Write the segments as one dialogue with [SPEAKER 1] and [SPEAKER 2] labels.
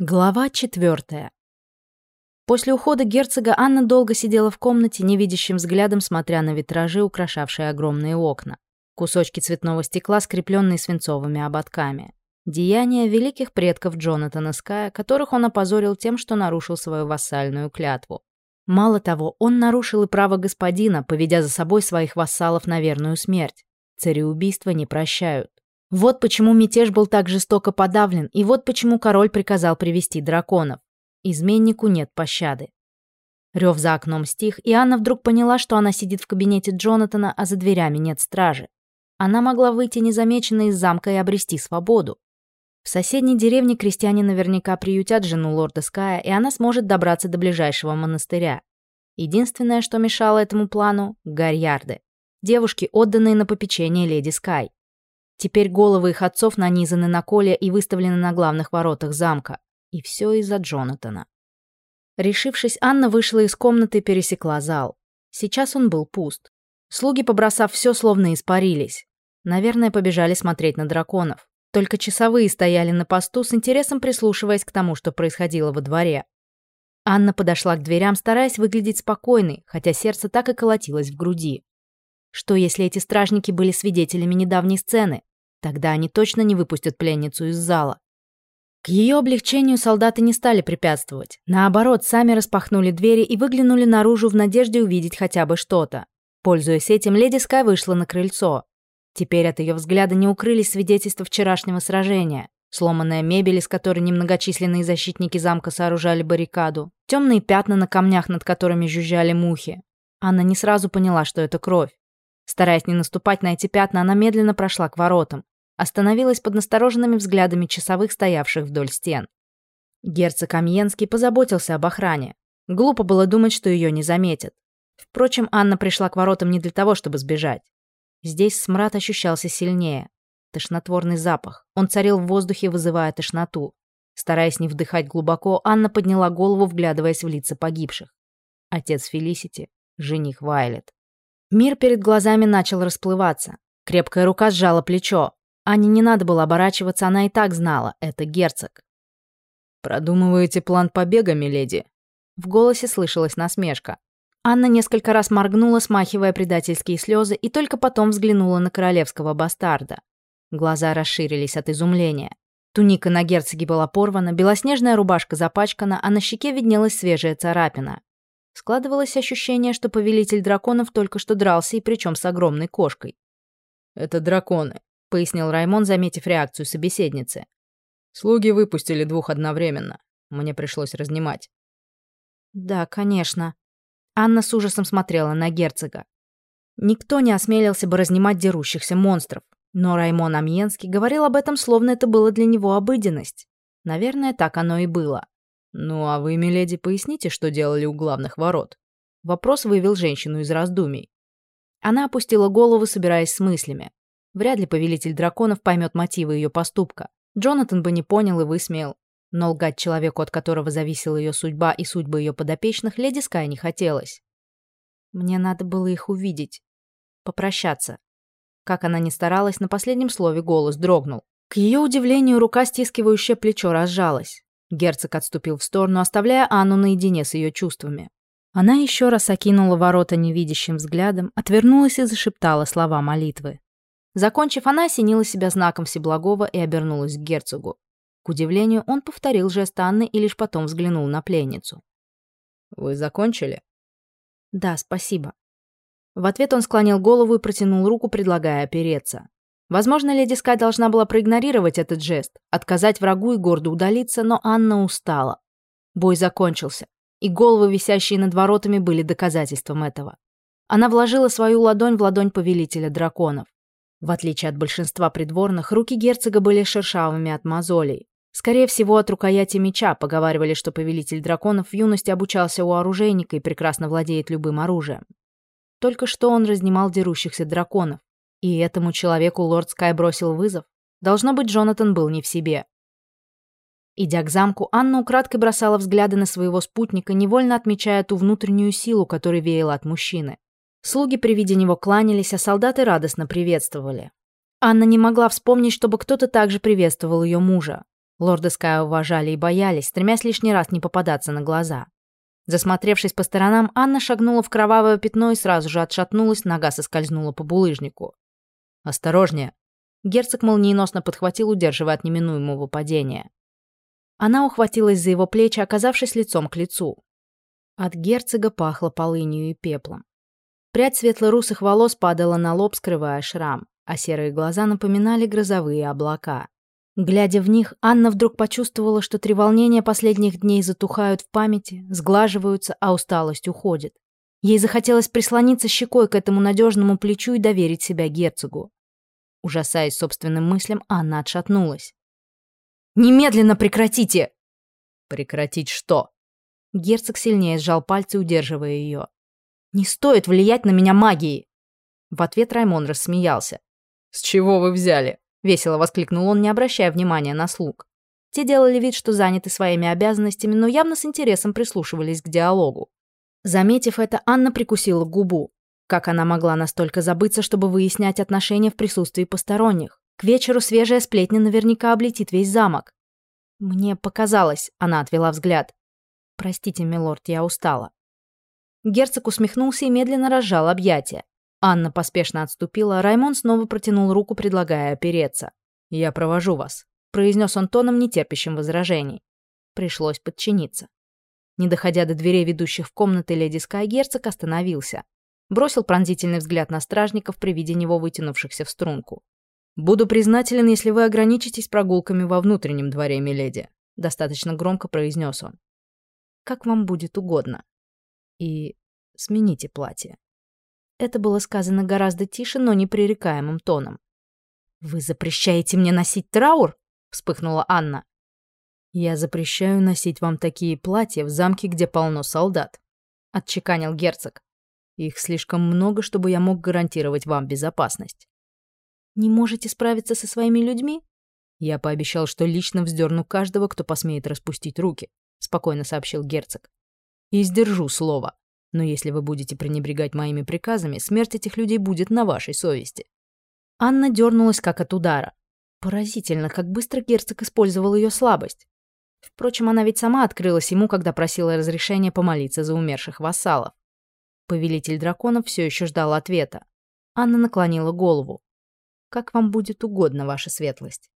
[SPEAKER 1] Глава четвертая. После ухода герцога Анна долго сидела в комнате, невидящим взглядом смотря на витражи, украшавшие огромные окна. Кусочки цветного стекла, скрепленные свинцовыми ободками. Деяния великих предков Джонатана Ская, которых он опозорил тем, что нарушил свою вассальную клятву. Мало того, он нарушил и право господина, поведя за собой своих вассалов на верную смерть. Цареубийства не прощают. Вот почему мятеж был так жестоко подавлен, и вот почему король приказал привести драконов. Изменнику нет пощады. Рев за окном стих, и Анна вдруг поняла, что она сидит в кабинете Джонатана, а за дверями нет стражи. Она могла выйти незамеченной из замка и обрести свободу. В соседней деревне крестьяне наверняка приютят жену лорда Ская, и она сможет добраться до ближайшего монастыря. Единственное, что мешало этому плану — гарьярды. Девушки, отданные на попечение леди Скай. Теперь головы их отцов нанизаны на коле и выставлены на главных воротах замка. И все из-за Джонатана. Решившись, Анна вышла из комнаты и пересекла зал. Сейчас он был пуст. Слуги, побросав все, словно испарились. Наверное, побежали смотреть на драконов. Только часовые стояли на посту, с интересом прислушиваясь к тому, что происходило во дворе. Анна подошла к дверям, стараясь выглядеть спокойной, хотя сердце так и колотилось в груди. Что, если эти стражники были свидетелями недавней сцены? Тогда они точно не выпустят пленницу из зала. К ее облегчению солдаты не стали препятствовать. Наоборот, сами распахнули двери и выглянули наружу в надежде увидеть хотя бы что-то. Пользуясь этим, леди Скай вышла на крыльцо. Теперь от ее взгляда не укрылись свидетельства вчерашнего сражения. Сломанная мебель, из которой немногочисленные защитники замка сооружали баррикаду. Темные пятна на камнях, над которыми жужжали мухи. Анна не сразу поняла, что это кровь. Стараясь не наступать на эти пятна, она медленно прошла к воротам. Остановилась под настороженными взглядами часовых, стоявших вдоль стен. Герцог Амьенский позаботился об охране. Глупо было думать, что ее не заметят. Впрочем, Анна пришла к воротам не для того, чтобы сбежать. Здесь смрад ощущался сильнее. Тошнотворный запах. Он царил в воздухе, вызывая тошноту. Стараясь не вдыхать глубоко, Анна подняла голову, вглядываясь в лица погибших. Отец Фелисити, жених Вайлет. Мир перед глазами начал расплываться. Крепкая рука сжала плечо. Ане не надо было оборачиваться, она и так знала, это герцог.
[SPEAKER 2] «Продумываете план побега, миледи?»
[SPEAKER 1] В голосе слышалась насмешка. Анна несколько раз моргнула, смахивая предательские слезы, и только потом взглянула на королевского бастарда. Глаза расширились от изумления. Туника на герцоге была порвана, белоснежная рубашка запачкана, а на щеке виднелась свежая царапина. Складывалось ощущение, что повелитель драконов только что дрался, и причем с огромной кошкой.
[SPEAKER 2] «Это драконы», — пояснил Раймон, заметив реакцию собеседницы. «Слуги выпустили двух одновременно. Мне пришлось разнимать».
[SPEAKER 1] «Да, конечно». Анна с ужасом смотрела на герцога. Никто не осмелился бы разнимать дерущихся монстров, но Раймон Амьенский говорил об этом, словно это было для него обыденность. Наверное, так оно и было.
[SPEAKER 2] «Ну а вы, миледи, поясните, что делали у главных ворот?»
[SPEAKER 1] Вопрос вывел женщину из раздумий. Она опустила голову, собираясь с мыслями. Вряд ли повелитель драконов поймет мотивы ее поступка. Джонатан бы не понял и высмеял. Но лгать человеку, от которого зависела ее судьба и судьбы ее подопечных, леди Скай не хотелось. Мне надо было их увидеть. Попрощаться. Как она ни старалась, на последнем слове голос дрогнул. К ее удивлению, рука, стискивающая плечо, разжалась. Герцог отступил в сторону, оставляя Анну наедине с ее чувствами. Она еще раз окинула ворота невидящим взглядом, отвернулась и зашептала слова молитвы. Закончив, она осенила себя знаком Всеблагого и обернулась к герцогу. К удивлению, он повторил жест Анны и лишь потом взглянул на пленницу.
[SPEAKER 2] «Вы закончили?»
[SPEAKER 1] «Да, спасибо». В ответ он склонил голову и протянул руку, предлагая опереться. Возможно, леди Скай должна была проигнорировать этот жест, отказать врагу и гордо удалиться, но Анна устала. Бой закончился, и головы, висящие над воротами, были доказательством этого. Она вложила свою ладонь в ладонь повелителя драконов. В отличие от большинства придворных, руки герцога были шершавыми от мозолей. Скорее всего, от рукояти меча поговаривали, что повелитель драконов в юности обучался у оружейника и прекрасно владеет любым оружием. Только что он разнимал дерущихся драконов, и этому человеку лорд Скай бросил вызов. Должно быть, Джонатан был не в себе. Идя к замку, Анна украдкой бросала взгляды на своего спутника, невольно отмечая ту внутреннюю силу, которая веяла от мужчины. Слуги при виде него кланялись, а солдаты радостно приветствовали. Анна не могла вспомнить, чтобы кто-то также приветствовал ее мужа. Лорды Скай уважали и боялись, стремясь лишний раз не попадаться на глаза. Засмотревшись по сторонам, Анна шагнула в кровавое пятно и сразу же отшатнулась, нога соскользнула по булыжнику.
[SPEAKER 2] «Осторожнее!»
[SPEAKER 1] Герцог молниеносно подхватил, удерживая от неминуемого падения. Она ухватилась за его плечи, оказавшись лицом к лицу. От герцога пахло полынью и пеплом. Прядь светло-русых волос падала на лоб, скрывая шрам, а серые глаза напоминали грозовые облака. Глядя в них, Анна вдруг почувствовала, что треволнения последних дней затухают в памяти, сглаживаются, а усталость уходит. Ей захотелось прислониться щекой к этому надежному плечу и доверить себя герцогу. Ужасаясь собственным мыслям, Анна отшатнулась. «Немедленно прекратите!»
[SPEAKER 2] «Прекратить что?»
[SPEAKER 1] Герцог сильнее сжал пальцы, удерживая ее. «Не стоит влиять на меня магией!» В ответ Раймон рассмеялся.
[SPEAKER 2] «С чего вы взяли?»
[SPEAKER 1] — весело воскликнул он, не обращая внимания на слуг. Те делали вид, что заняты своими обязанностями, но явно с интересом прислушивались к диалогу. Заметив это, Анна прикусила губу. Как она могла настолько забыться, чтобы выяснять отношения в присутствии посторонних? К вечеру свежая сплетня наверняка облетит весь замок. «Мне показалось», — она отвела взгляд. «Простите, милорд, я устала». Герцог усмехнулся и медленно разжал объятия. Анна поспешно отступила, Раймон снова протянул руку, предлагая опереться.
[SPEAKER 2] «Я провожу вас», —
[SPEAKER 1] произнес он тоном, нетерпящим возражений. Пришлось подчиниться. Не доходя до дверей, ведущих в комнаты, леди Скай герцог остановился. Бросил пронзительный взгляд на стражников при виде него вытянувшихся в струнку.
[SPEAKER 2] «Буду признателен, если вы ограничитесь прогулками во внутреннем дворе, миледи», — достаточно громко произнес он.
[SPEAKER 1] «Как вам будет угодно. И смените платье». Это было сказано гораздо тише, но непререкаемым тоном. «Вы запрещаете мне носить траур?» — вспыхнула Анна.
[SPEAKER 2] «Я запрещаю носить вам такие платья в замке, где полно солдат», — отчеканил герцог. «Их слишком много, чтобы я мог гарантировать вам безопасность».
[SPEAKER 1] «Не можете справиться со своими людьми?»
[SPEAKER 2] «Я пообещал, что лично вздерну каждого, кто посмеет распустить руки», — спокойно сообщил герцог. «И сдержу слово. Но если вы будете пренебрегать моими приказами, смерть этих людей будет на вашей совести».
[SPEAKER 1] Анна дернулась как от удара. Поразительно, как быстро герцог использовал ее слабость. Впрочем, она ведь сама открылась ему, когда просила разрешения помолиться за умерших вассалов. Повелитель драконов все еще ждал ответа. Анна наклонила голову. «Как вам будет угодно, ваша светлость?»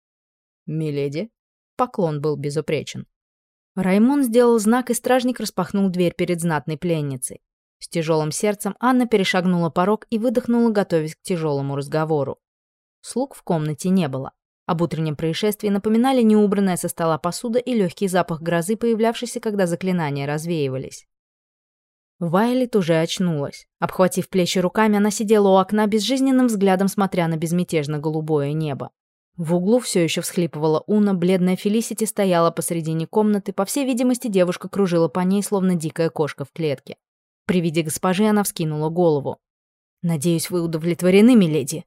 [SPEAKER 2] «Миледи?»
[SPEAKER 1] Поклон был безупречен. Раймон сделал знак, и стражник распахнул дверь перед знатной пленницей. С тяжелым сердцем Анна перешагнула порог и выдохнула, готовясь к тяжелому разговору. Слуг в комнате не было. Об утреннем происшествии напоминали неубранная со стола посуда и легкий запах грозы, появлявшийся, когда заклинания развеивались. Вайлет уже очнулась. Обхватив плечи руками, она сидела у окна безжизненным взглядом, смотря на безмятежно-голубое небо. В углу все еще всхлипывала Уна, бледная Фелисити стояла посредине комнаты, по всей видимости, девушка кружила по ней, словно дикая кошка в клетке. При виде госпожи она вскинула голову. «Надеюсь, вы удовлетворены, миледи?»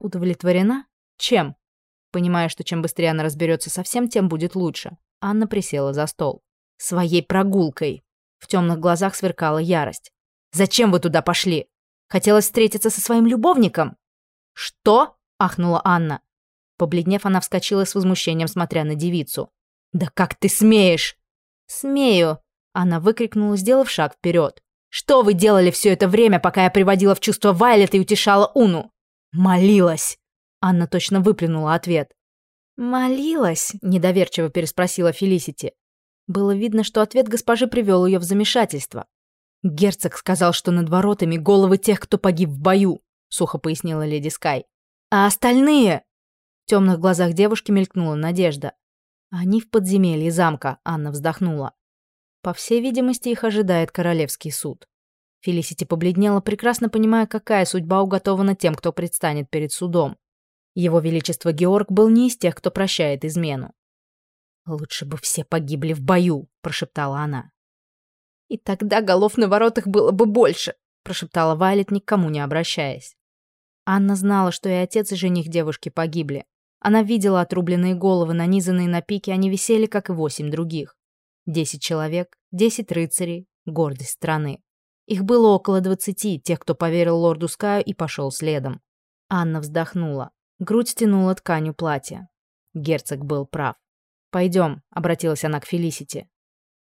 [SPEAKER 1] «Удовлетворена? Чем?» Понимая, что чем быстрее она разберется со всем, тем будет лучше. Анна присела за стол. «Своей прогулкой!» В темных глазах сверкала ярость. «Зачем вы туда пошли? Хотелось встретиться со своим любовником?» «Что?» — ахнула Анна. Побледнев, она вскочила с возмущением, смотря на девицу. «Да как ты смеешь?» «Смею!» Она выкрикнула, сделав шаг вперед. «Что вы делали все это время, пока я приводила в чувство Вайлет и утешала Уну?» «Молилась!» Анна точно выплюнула ответ. «Молилась?» – недоверчиво переспросила Фелисити. Было видно, что ответ госпожи привел ее в замешательство. «Герцог сказал, что над воротами головы тех, кто погиб в бою», – сухо пояснила леди Скай. «А остальные?» В темных глазах девушки мелькнула надежда. Они в подземелье замка, Анна вздохнула. По всей видимости, их ожидает королевский суд. Фелисити побледнела, прекрасно понимая, какая судьба уготована тем, кто предстанет перед судом. Его Величество Георг был не из тех, кто прощает измену. «Лучше бы все погибли в бою», — прошептала она. «И тогда голов на воротах было бы больше», — прошептала Вайлет, никому не обращаясь. Анна знала, что и отец, и жених девушки погибли. Она видела отрубленные головы, нанизанные на пике, они висели, как и восемь других. Десять человек, десять рыцарей, гордость страны. Их было около двадцати, тех, кто поверил лорду Скаю и пошел следом. Анна вздохнула. Грудь стянула тканью платья. Герцог был прав. «Пойдем», — обратилась она к Фелисити.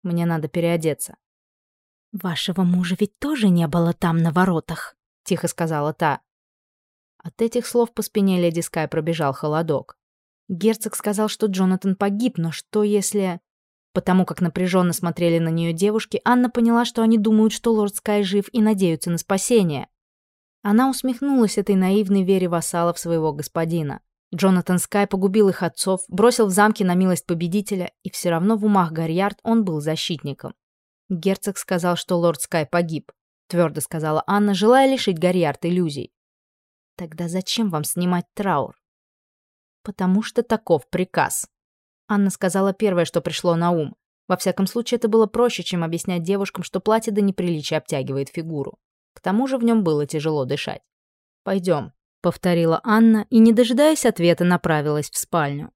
[SPEAKER 1] «Мне надо переодеться».
[SPEAKER 3] «Вашего мужа ведь тоже не было там на воротах», —
[SPEAKER 1] тихо сказала та. От этих слов по спине леди Скай пробежал холодок. Герцог сказал, что Джонатан погиб, но что если... Потому как напряженно смотрели на нее девушки, Анна поняла, что они думают, что лорд Скай жив и надеются на спасение. Она усмехнулась этой наивной вере вассалов своего господина. Джонатан Скай погубил их отцов, бросил в замке на милость победителя, и все равно в умах Гарьярд он был защитником. Герцог сказал, что лорд Скай погиб, твердо сказала Анна, желая лишить Гарьярд иллюзий. Тогда зачем вам снимать траур? Потому что таков приказ. Анна сказала первое, что пришло на ум. Во всяком случае, это было проще, чем объяснять девушкам, что платье до неприличия обтягивает фигуру. К тому же в нем было тяжело дышать. «Пойдем», — повторила Анна и, не дожидаясь ответа, направилась в спальню.